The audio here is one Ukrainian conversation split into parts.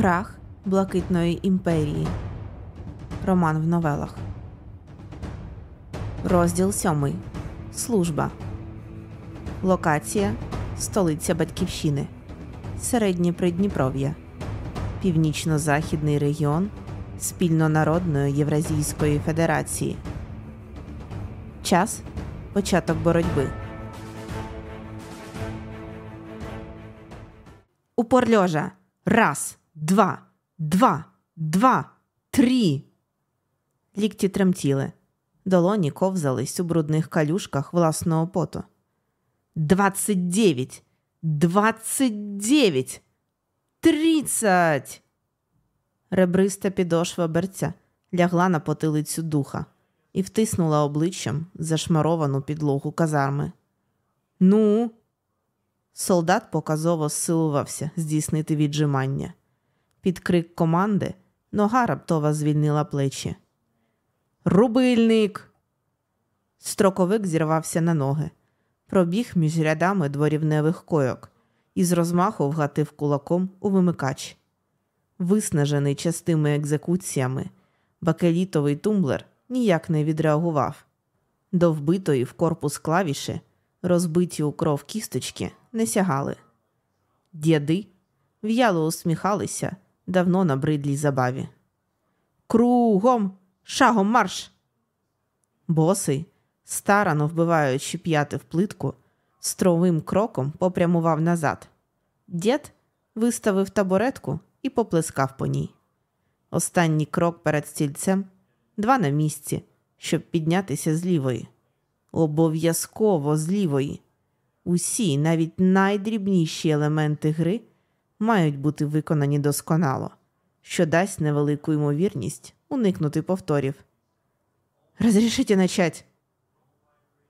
Крах Блакитної імперії. Роман в новелах. Розділ 7. Служба. Локація Столиця Батьківщини. Середнє Придніпров'я. Північно-Західний регіон Спільнонародної Євразійської Федерації. Час Початок боротьби. Упор. Раз, два, два, два, три. Лікті тремтіли. Долоні ковзались у брудних калюшках власного поту. Двадцять дев'ять! Двадцять дев'ять! Тридцять! Ребриста підошва берця лягла на потилицю духа і втиснула обличчям зашмаровану підлогу казарми. Ну, солдат показово силувався здійснити віджимання. Під крик команди нога раптово звільнила плечі. Рубильник. Строковик зірвався на ноги, пробіг між рядами дворівневих койок і з розмаху вгатив кулаком у вимикач. Виснажений частими екзекуціями, бакелітовий тумблер ніяк не відреагував. До вбитої в корпус клавіші, розбиті у кров кісточки, не сягали. Діди в'яло усміхалися давно набридлій забаві. Кругом, шагом марш! Босий, старано вбиваючи п'яти в плитку, стровим кроком попрямував назад. Дід виставив табуретку і поплескав по ній. Останній крок перед стільцем, два на місці, щоб піднятися з лівої. Обов'язково з лівої. Усі, навіть найдрібніші елементи гри мають бути виконані досконало, що дасть невелику ймовірність уникнути повторів. Розрішите начать.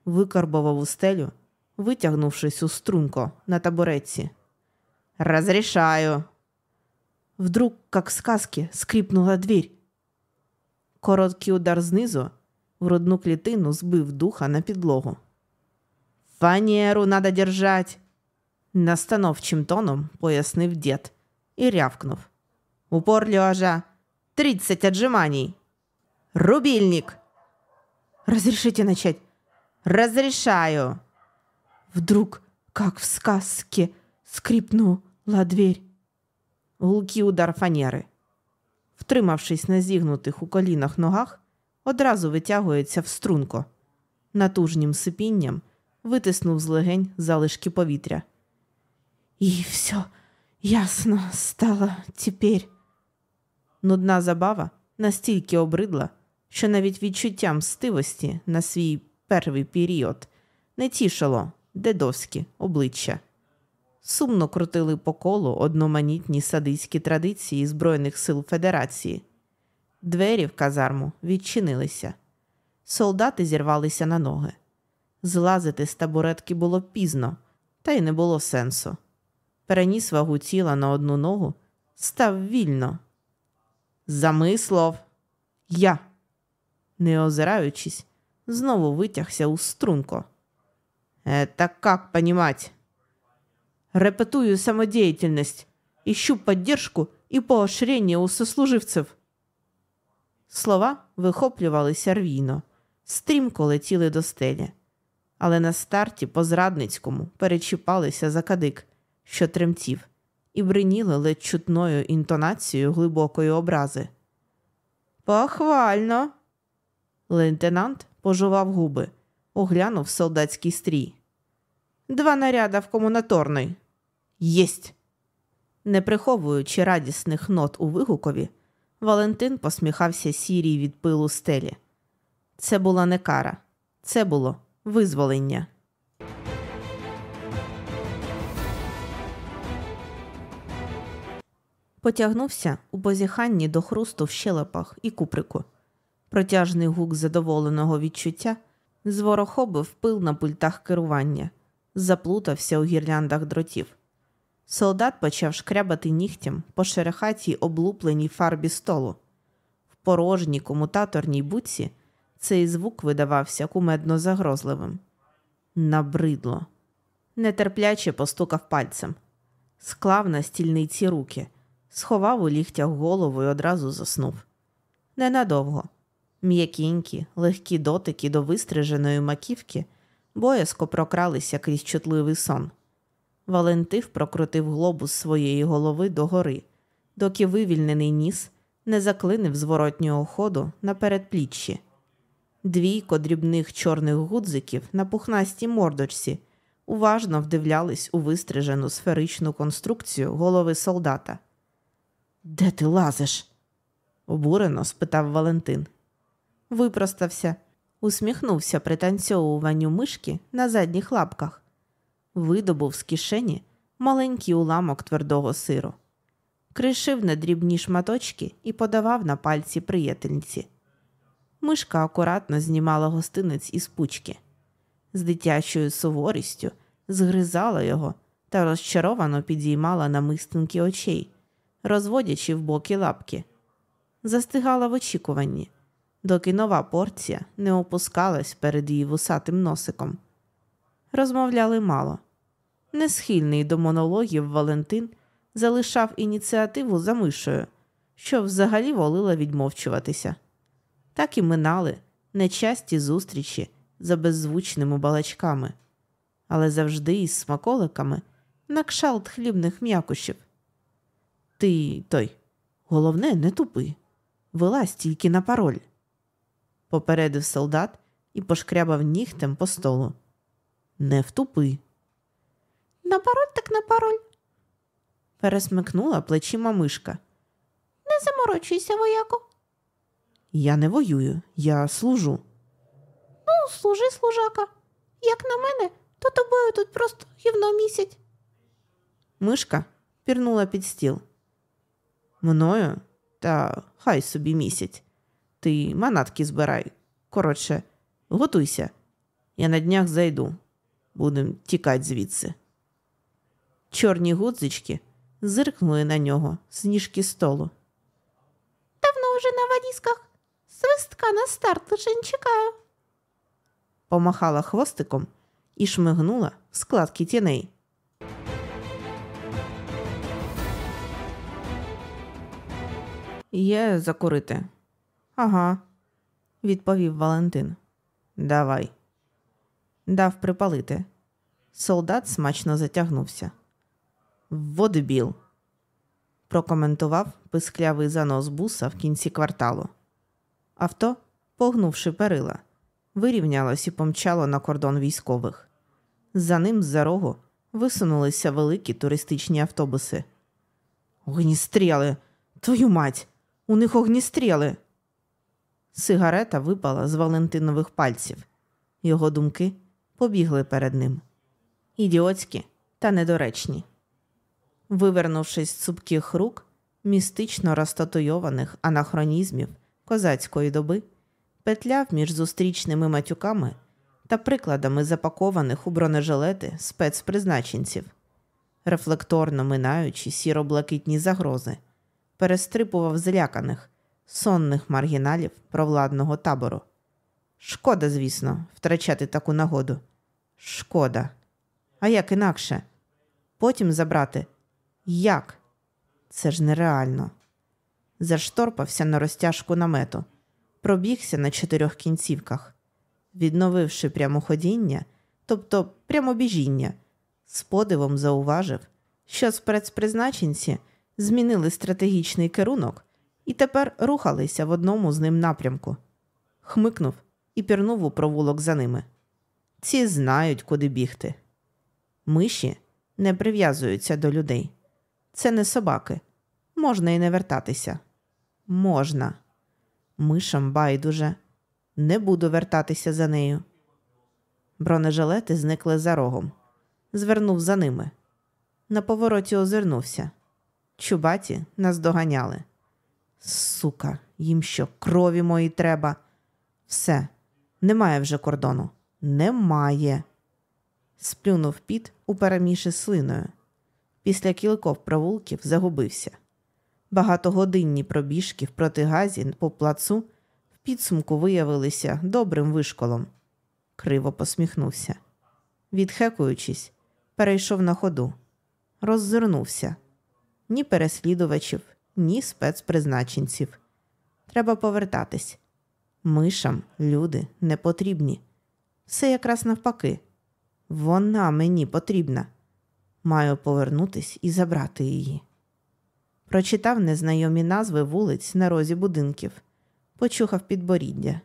Викарбував у стелю, витягнувшись у струнко на табуретці. Разрешаю. Вдруг, как в сказке, скрипнула дверь. Короткий удар знизу в грудну клітину збив духа на підлогу. Фанеру надо держать, настановчим тоном пояснив дід і рявкнув. Упор лежа, тридцать отжиманий. Рубильник. Разрешите начать? Разрешаю. Вдруг, как в сказке, скрипнула дверь. Гулкий удар фанери. Втримавшись на зігнутих у колінах ногах, одразу витягується в струнко. Натужнім сипінням витиснув з легень залишки повітря. І все ясно стало тепер. Нудна забава настільки обридла, що навіть відчуття мстивості на свій перший період не тішило дедовські обличчя. Сумно крутили по колу одноманітні садиські традиції Збройних сил Федерації. Двері в казарму відчинилися. Солдати зірвалися на ноги. Злазити з табуретки було пізно, та й не було сенсу. Переніс вагу тіла на одну ногу, став вільно. Замислов, я, не озираючись, знову витягся у струнко. «Это как понимать?» Репетую самодеятельность, ищу поддержку і поощрення у сослуживців. Слова вихоплювалися рвійно, стрімко летіли до стелі, але на старті по зрадницькому перечіпалися за кадик, що тремтів, і бриніли ледь чутною інтонацією глибокої образи. Похвально. Лейтенант пожував губи, оглянув солдатський стрій. Два наряда в комунаторний. Єсть. Не приховуючи радісних нот у вигукові, Валентин посміхався сірій від пилу стелі. Це була не кара, це було визволення. Потягнувся у позіханні до хрусту в щелепах і куприку. Протяжний гук задоволеного відчуття зворохобив пил на пультах керування, заплутався у гірляндах дротів. Солдат почав шкрябати нігтям по шерехатій облупленій фарбі столу. В порожній комутаторній буці цей звук видавався кумедно загрозливим. Набридло. Нетерпляче постукав пальцем, склав на стільниці руки, сховав у ліктях голову і одразу заснув. Ненадовго. М'якінькі, легкі дотики до вистриженої маківки боязко прокралися крізь чутливий сон. Валентив прокрутив глобус своєї голови догори, доки вивільнений ніс не заклинив зворотнього ходу на передпліччі. Двійко дрібних чорних гудзиків на пухнастій мордочці уважно вдивлялись у вистрижену сферичну конструкцію голови солдата. Де ти лазиш? обурено спитав Валентин. Випростався, усміхнувся пританцьовуванню мишки на задніх лапках, видобув з кишені маленький уламок твердого сиру, кришив на дрібні шматочки і подавав на пальці приятельниці. Мишка акуратно знімала гостинець із пучки, з дитячою суворістю згризала його та розчаровано підіймала намистинки очей, розводячи в боки лапки. Застигала в очікуванні, доки нова порція не опускалась перед її вусатим носиком. Розмовляли мало. Несхильний до монологів Валентин залишав ініціативу за мишою, що взагалі волила відмовчуватися. Так і минали нечасті зустрічі за беззвучними балачками, але завжди із смаколиками на кшалт хлібних м'якушів. Ти той, головне, не тупи, вилазь тільки на пароль, попередив солдат і пошкрябав нігтем по столу. Не втупи. На пароль так на пароль. пересмикнула плечима мишка. Не заморочуйся, вояко. Я не воюю, я служу. Ну, служи, служака. Як на мене, то тобою тут просто гівно місять. Мишка пірнула під стіл. Мною? Та хай собі місять. Ти манатки збирай. Коротше, готуйся. Я на днях зайду. Будем тікати звідси. Чорні гудзички зиркнули на нього з ніжки столу. Давно вже на валізках. Свистка на старт лише не чекаю. Помахала хвостиком і шмигнула в складки тіней. Є закурити. Ага, відповів Валентин. Давай. Дав припалити. Солдат смачно затягнувся. Водибіл, прокоментував писклявий занос буса в кінці кварталу. Авто, погнувши перила, вирівнялось і помчало на кордон військових. За ним з-за рогу висунулися великі туристичні автобуси. Огністріли! Твою мать! У них огністріли! Сигарета випала з Валентинових пальців. Його думки побігли перед ним. Ідіотські та недоречні. Вивернувшись з цупких рук, містично розтатуйованих анахронізмів козацької доби, петляв між зустрічними матюками та прикладами запакованих у бронежилети спецпризначенців, рефлекторно минаючи сіро-блакитні загрози, перестрипував зляканих, сонних маргіналів провладного табору. Шкода, звісно, втрачати таку нагоду. Шкода. А як інакше? Потім забрати. Як? Це ж нереально. Зашторпався на розтяжку намету, пробігся на чотирьох кінцівках, відновивши прямоходіння, тобто прямобіжіння, з подивом зауважив, що спецпризначенці змінили стратегічний керунок і тепер рухалися в одному з ним напрямку. Хмикнув і пірнув у провулок за ними. Ці знають, куди бігти. Миші не прив'язуються до людей. Це не собаки. Можна і не вертатися. Можна. Мишам байдуже. Не буду вертатися за нею. Бронежилети зникли за рогом. Звернув за ними. На повороті озирнувся. Чубаті нас доганяли. Сука, їм що крові мої треба. Все, немає вже кордону. Немає. Сплюнув піт у переміші слиною. Після кількох провулків загубився. Багатогодинні пробіжки в протигазі по плацу в підсумку виявилися добрим вишколом. Криво посміхнувся. Відхекуючись, перейшов на ходу, роззирнувся. Ні переслідувачів, ні спецпризначенців. Треба повертатись. Мишам люди не потрібні. Все якраз навпаки. Вона мені потрібна. Маю повернутись і забрати її. Прочитав незнайомі назви вулиць на розі будинків, почухав підборіддя.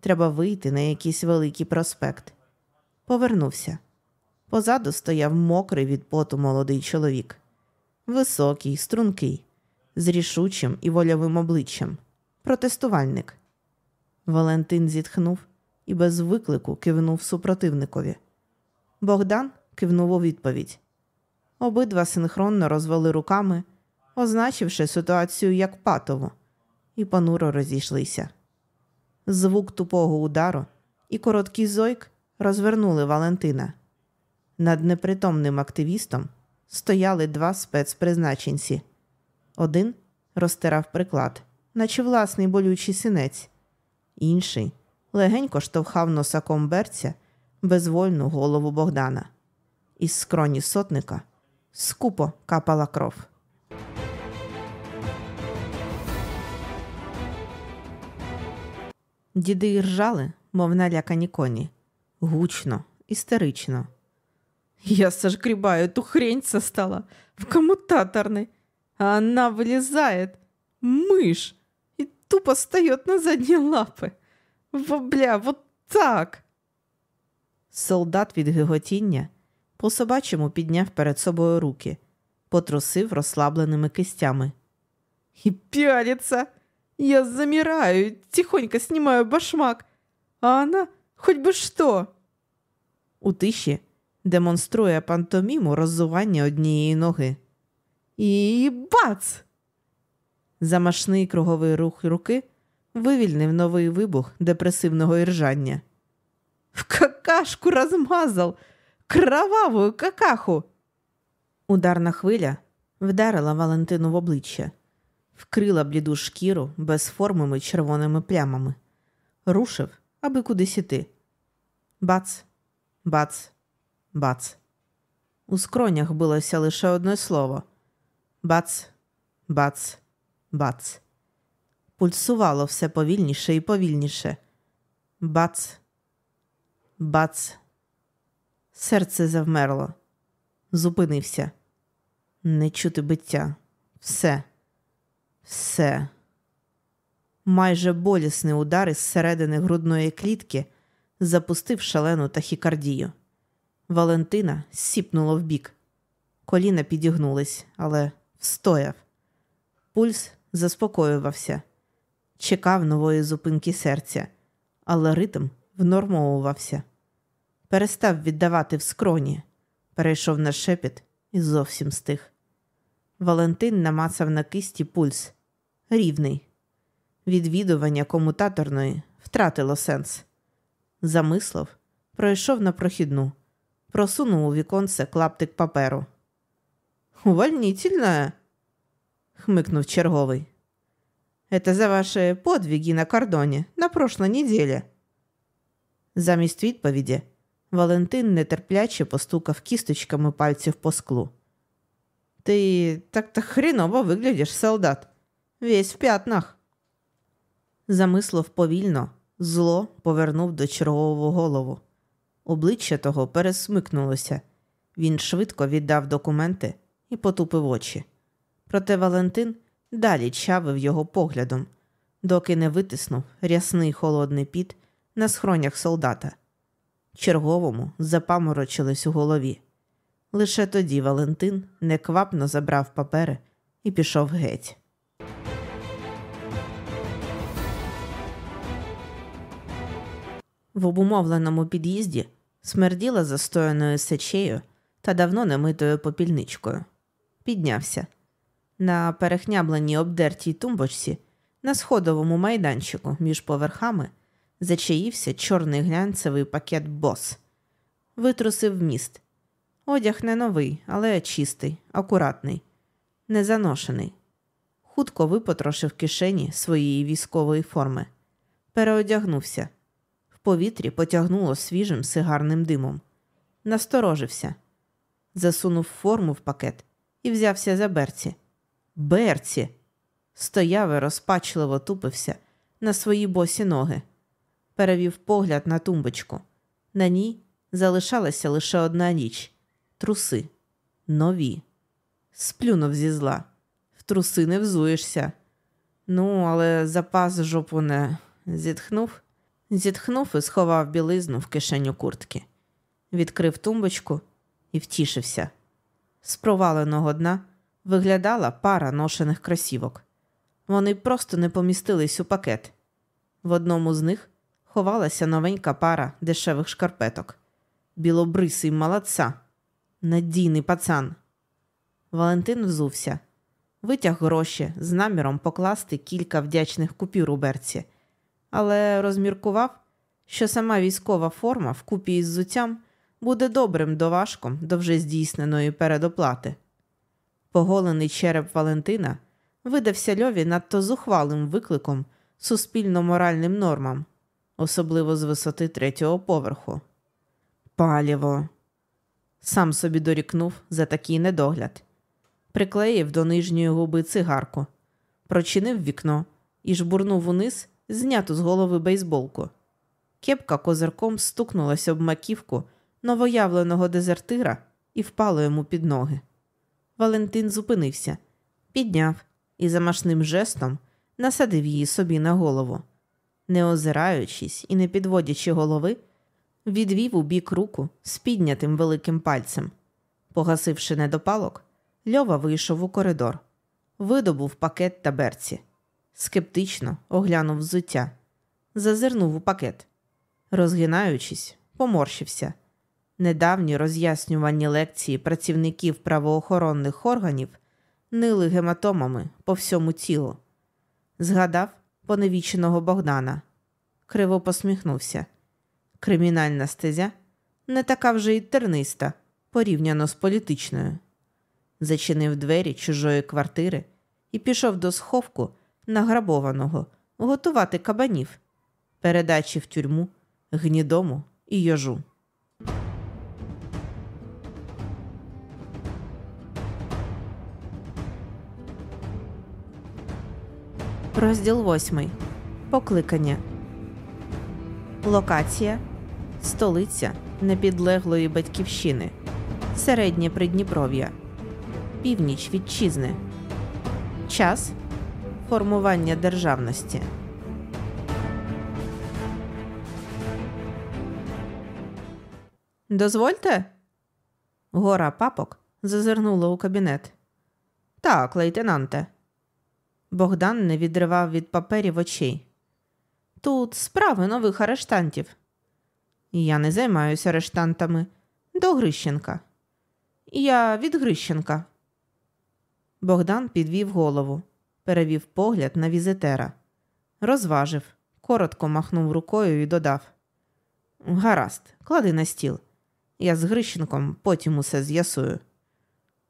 Треба вийти на якийсь великий проспект. Повернувся. Позаду стояв мокрий від поту молодий чоловік, високий, стрункий, з рішучим і вольовим обличчям, протестувальник. Валентин зітхнув і без виклику кивнув супротивникові. Богдан кивнув у відповідь. Обидва синхронно розвели руками, означивши ситуацію як патову, і понуро розійшлися. Звук тупого удару і короткий зойк розвернули Валентина. Над непритомним активістом стояли два спецпризначенці. Один розтирав приклад, наче власний болючий синець, інший легенько штовхав носаком берця безвольну голову Богдана. Із скроні сотника скупо капала кров. Діди ржали, мов налякані коні, гучно, істерично. Я сожгребаю эту хрень со стола в коммутаторный, а она вылезает, мышь, и тупо встает на задние лапы. Во, бля, вот так. Солдат від гиготіння по собачому підняв перед собою руки, потрусив розслабленими кистями. И пялится. Я замираю, тихонько снимаю башмак, а она хоть бы что. У тиші демонструє пантоміму роззування однієї ноги. І бац! Замашний круговий рух руки вивільнив новий вибух депресивного іржання. В какашку розмазав! Кровавую какаху! Ударна хвиля вдарила Валентину в обличчя, вкрила бліду шкіру безформими червоними плямами, рушив, аби кудись іти. Бац, бац, бац. У скронях билося лише одне слово бац, бац, бац. Пульсувало все повільніше і повільніше. Бац, бац. Серце завмерло. Зупинився. Не чути биття. Все, все. Майже болісний удар із середини грудної клітки запустив шалену тахікардію. Валентина сіпнуло вбік. Коліна підігнулись, але встояв. Пульс заспокоювався, чекав нової зупинки серця, але ритм внормовувався. Перестав віддавати в скроні, перейшов на шепіт і зовсім стих. Валентин намацав на кисті пульс рівний. Відвідування комутаторної втратило сенс. Замислив, пройшов на прохідну просунув у віконце клаптик паперу. Увольнительная, хмыкнув черговий. Это за ваші подвиги на кордоні на прошлой неделе. Замість відповіді Валентин нетерпляче постукав кісточками пальців по склу. Ти так-то хреново виглядиш, солдат, весь в п'ятнах. Замислив повільно, зло повернув до чергового голову. Обличчя того пересмикнулося. Він швидко віддав документи і потупив очі. Проте Валентин далі чавив його поглядом, доки не витиснув рясний холодний піт на схронях солдата. Черговому запаморочились у голові. Лише тоді Валентин неквапно забрав папери і пішов геть. В обумовленому під'їзді смерділа застояною сечею та давно немитою попільничкою. Піднявся. На перехнябленій обдертій тумбочці, на сходовому майданчику між поверхами, зачаївся чорний глянцевий пакет бос, витрусив міст. Одяг не новий, але чистий, акуратний, незаношений. Хутко випотрошив кишені своєї військової форми, переодягнувся повітрі потягнуло свіжим сигарним димом. Насторожився, засунув форму в пакет і взявся за берці, Берці. Стояв і розпачливо тупився на свої босі ноги. Перевів погляд на тумбочку. На ній залишалася лише одна ніч труси. Нові. Сплюнув зі зла. В труси не взуєшся. Ну, але запас жопу не зітхнув. Зітхнув і сховав білизну в кишеню куртки. Відкрив тумбочку і втішився. З проваленого дна виглядала пара ношених кросівок. Вони просто не помістились у пакет. В одному з них ховалася новенька пара дешевих шкарпеток. Білобрисий молодца, надійний пацан. Валентин взувся, витяг гроші з наміром покласти кілька вдячних купюр у берці, але розміркував, що сама військова форма вкупі із зуттям буде добрим доважком до вже здійсненої передоплати. Поголений череп Валентина видався льові надто зухвалим викликом суспільно-моральним нормам, особливо з висоти третього поверху. Паліво. Сам собі дорікнув за такий недогляд, приклеїв до нижньої губи цигарку, прочинив вікно і жбурнув униз зняту з голови бейсболку. Кепка козирком стукнулася об маківку новоявленого дезертира і впала йому під ноги. Валентин зупинився, підняв і замашним жестом насадив її собі на голову. Не озираючись і не підводячи голови, відвів у бік руку з піднятим великим пальцем. Погасивши недопалок, Льова вийшов у коридор, видобув пакет та берці, скептично оглянув взуття, зазирнув у пакет. Розгинаючись, поморщився. Недавні роз'яснювальні лекції працівників правоохоронних органів нили гематомами по всьому тілу. Згадав поневіченого Богдана, криво посміхнувся. Кримінальна стезя не така вже й терниста, порівняно з політичною. Зачинив двері чужої квартири і пішов до сховку награбованого готувати кабанів, передачі в тюрму, гнідому і йожу. Розділ восьмий. Покликання. Локація. Столиця непідлеглої батьківщини. Середнє Придніпров'я. Північ вітчизни. Час формування державності. Дозвольте. Гора папок зазирнула у кабінет. Так, лейтенанте. Богдан не відривав від паперів очей. Тут справи нових арештантів. Я не займаюся арештантами. До Грищенка. Я від Грищенка. Богдан підвів голову, перевів погляд на візитера, розважив, коротко махнув рукою і додав: Гаразд, клади на стіл. Я з Грищенком потім усе з'ясую.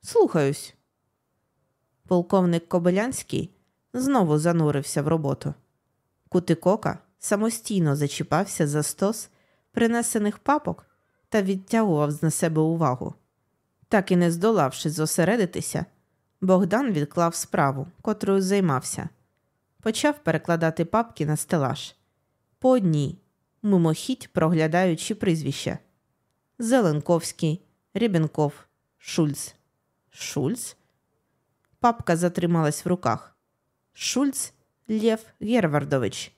Слухаюсь. Полковник Кобилянський знову занурився в роботу. Кутикока самостійно зачіпався за стос принесених папок та відтягував на себе увагу. Так і не здолавши зосередитися, Богдан відклав справу, котрою займався, почав перекладати папки на стелаж. По одній, мимохідь проглядаючи прізвища Зеленковський, Рібенков, Шульц. Шульц? Папка затрималась в руках. Шульц Лєв Єрвардович.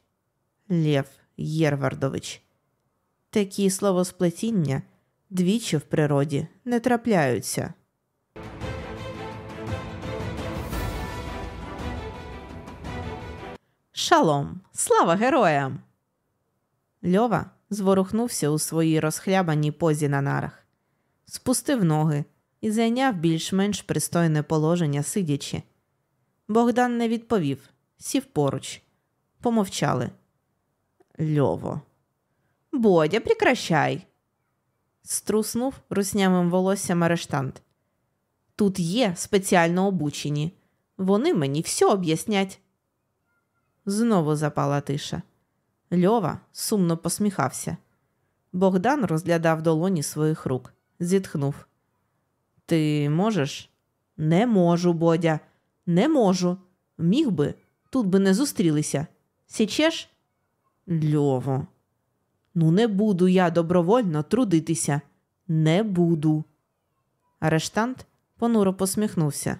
Лєв Єрвардович. Такі словосплетіння двічі в природі не трапляються. Шалом! Слава героям! Льова зворухнувся у своїй розхлябаній позі на нарах, спустив ноги і зайняв більш-менш пристойне положення сидячи. Богдан не відповів, сів поруч. Помовчали. Льово. Бодя, прекращай. Струснув руснявим волоссям арештант. Тут є спеціально обучені. Вони мені все об'яснять. Знову запала тиша. Льова сумно посміхався. Богдан розглядав долоні своїх рук, зітхнув. Ти можеш? Не можу, Бодя. Не можу. Міг би, тут би не зустрілися. Січеш? Льово. Ну, не буду я добровольно трудитися. Не буду. Арештант понуро посміхнувся.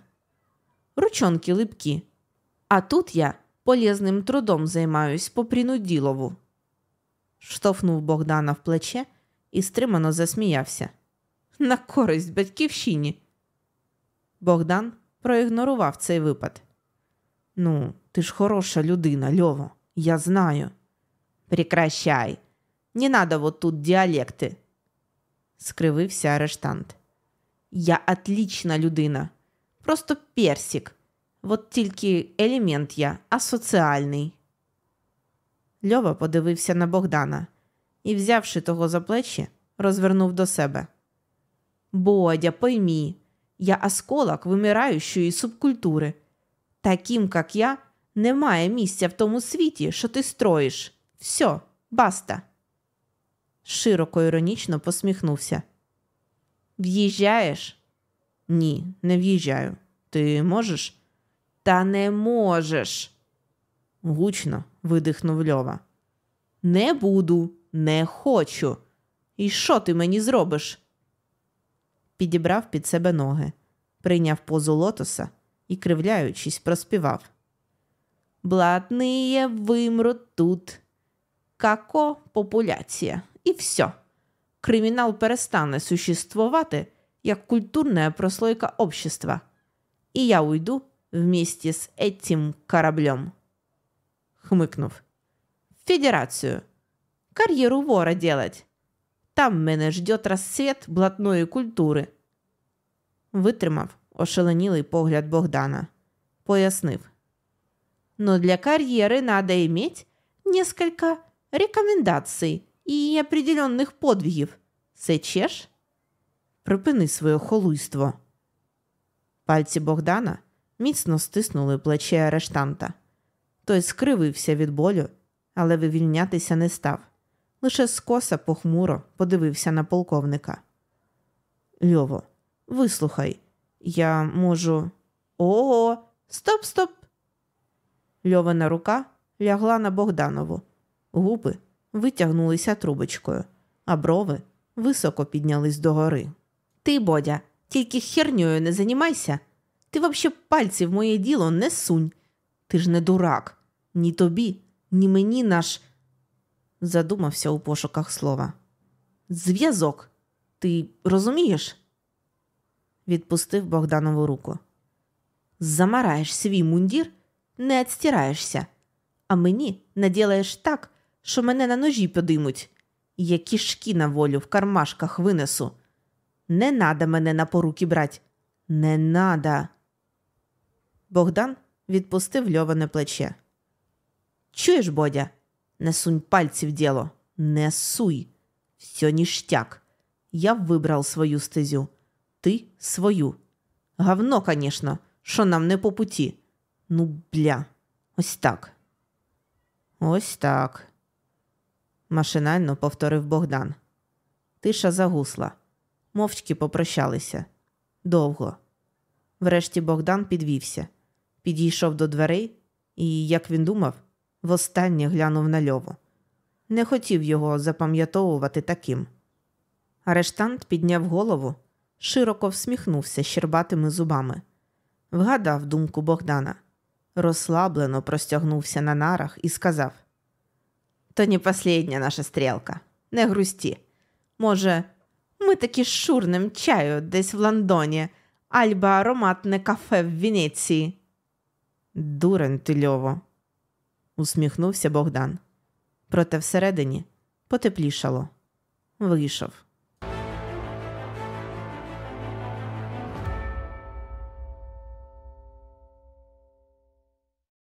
Ручонки липкі. А тут я полезним трудом займаюсь по принуділову. Штовхнув Богдана в плече і стримано засміявся. На користь батьківщині. Богдан проігнорував цей випад. Ну, ти ж хороша людина, Льово, я знаю. Прекращай. Не надо вот тут діалекти, скривився арештант. Я отлічна людина. Просто персик. Вот тільки елемент я асоціальний. Льова подивився на Богдана і, взявши того за плечі, розвернув до себе. Бодя, пойми, я осколок вимираючої субкультури. Таким, як я, немає місця в тому світі, що ти строїш. Все, баста. Широко іронічно посміхнувся. В'їжджаєш? Ні, не в'їжджаю. Ти можеш? Та не можеш. Гучно видихнув Льова. Не буду, не хочу. І що ти мені зробиш? Підібрав під себе ноги, прийняв позу лотоса і, кривляючись, проспівав. Блатные вимрут тут. Како популяція. І все. Кримінал перестане существувати як культурная прослойка общества. І я уйду вместе с этим кораблем. Хмикнув. В Федерацию. Кар'єру вора делать. Там мене ждет розцвіт блатної культури. Витримав ошеленілий погляд Богдана. Пояснив. Но для карьеры надо иметь несколько рекомендаций и определенных подвигів. Сечеш? Припини своє холуйство. Пальці Богдана міцно стиснули плече арештанта. Той скривився від болю, але вивільнятися не став. Лише скоса похмуро подивився на полковника. Льово, вислухай, я можу. Ого, стоп, стоп. Льована рука лягла на Богданову. Губи витягнулися трубочкою, а брови високо піднялись догори. Ти, Бодя, тільки херньою не займайся. Ти вообще пальці в моє діло не сунь. Ти ж не дурак. Ні тобі, ні мені наш. Задумався у пошуках слова. Зв'язок. Ти розумієш? Відпустив Богданову руку. Замараєш свій мундір, не відстираєшся, а мені наділаєш так, що мене на ножі подимуть. Я кішки на волю в кармашках винесу. Не надо мене на поруки брать. Не надо. Богдан відпустив льоване плече. Чуєш, Бодя? Не сунь пальці в діло. Не суй. Все ништяк. Я вибрав свою стезю. Ти свою. Говно, конечно, що нам не по путі. Ну, бля, ось так. Ось так. Машинально повторив Богдан. Тиша загусла. Мовчки попрощалися. Довго. Врешті Богдан підвівся, підійшов до дверей і, як він думав, востаннє глянув на льову. Не хотів його запам'ятовувати таким. Арештант підняв голову, широко всміхнувся щербатими зубами, вгадав думку Богдана, розслаблено простягнувся на нарах і сказав: То не последня наша стрілка, не грусті. Може, ми таки шурнем чаю десь в Лондоні, альба ароматне кафе в Венеції. Дурень ти льово, усміхнувся Богдан. Проте всередині потеплішало. Вийшов.